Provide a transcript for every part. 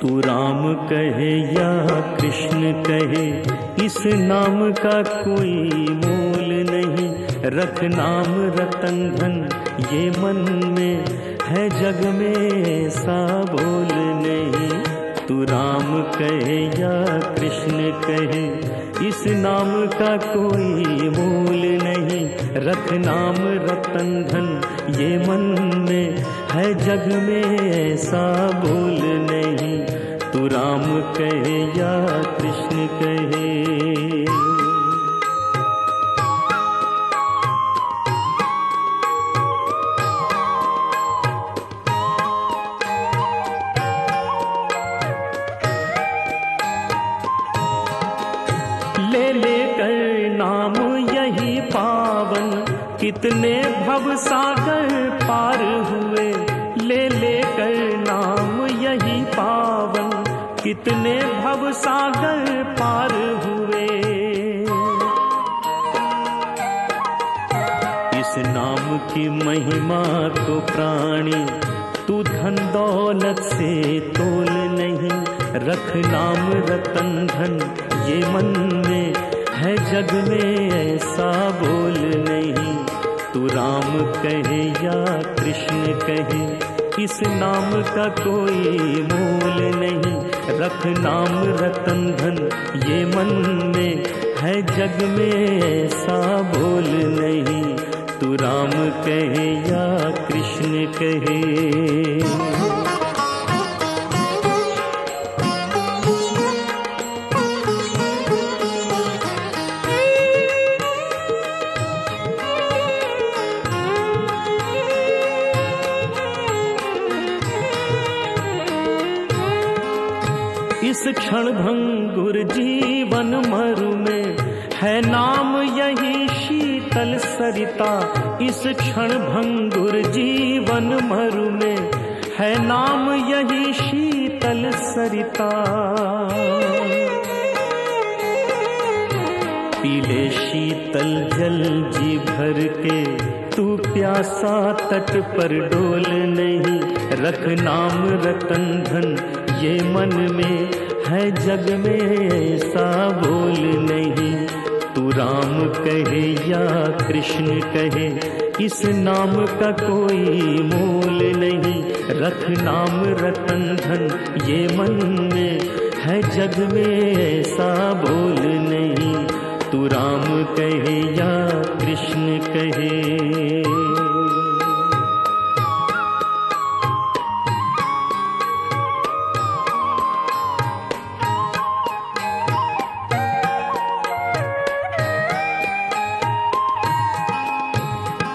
तू राम कहे या कृष्ण कहे, इस नाम का कोई मोल नहीं। रख नाम रतन धन, ये मन में है जग में, ऐसा बोल नहीं। तू राम कहे या कृष्ण कहे, इस नाम का कोई मोल नहीं। रख नाम रतन धन, ये मन में है जग में, ऐसा बोल नहीं। कहे, या कृष्ण कहे। ले ले कर नाम यही पावन, कितने भव सागर पार हुए। ले ले कर कितने भव सागर पार हुए। इस नाम की महिमा को प्राणी, तू धन दौलत से तोल नहीं। रख नाम रतन धन, ये मन में है जग में ऐसा बोल नहीं। तू राम कहे या कृष्ण कहे इस नाम का कोई मूल नहीं? रख नाम रतन धन, ये मन में है जग में ऐसा बोल नहीं। तू राम कहे या कृष्ण कहे इस क्षण भंगुर जीवन मरु में है नाम यही शीतल सरिता। इस क्षण भंगुर जीवन मरु में है नाम यही शीतल सरिता। पीले शीतल जल जी भर के तू प्यासा तट पर डोल नहीं। रख नाम रतन धन, ये मन में है जग में, ऐसा बोल नहीं। तू राम कहे या कृष्ण कहे, इस नाम का कोई मोल नहीं। रख नाम रतन धन, ये मन में है जग में, ऐसा बोल नहीं। तू राम कहे या कृष्ण कहे?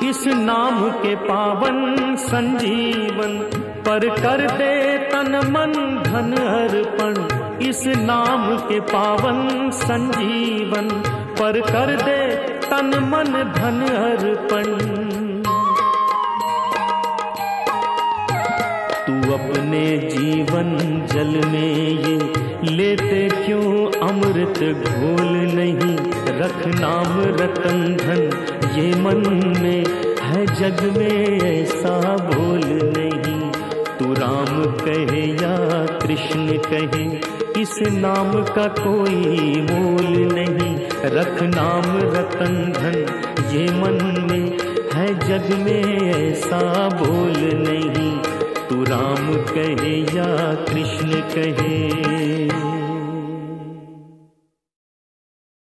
इस नाम के पावन संजीवन पर कर दे तन मन धन अर्पण। इस नाम के पावन संजीवन पर कर दे तन मन धन अर्पण। तू अपने जीवन जल में ये लेते क्यों अमृत घोल नहीं? रख नाम रतन धन, ये मन में है जग में ऐसा बोल नहीं। तू राम कहे या कृष्ण कहे, इस नाम का कोई मोल रख नाम रतन धन ये मन में है जग में ऐसा बोल नहीं। तू राम कहे या कृष्ण कहे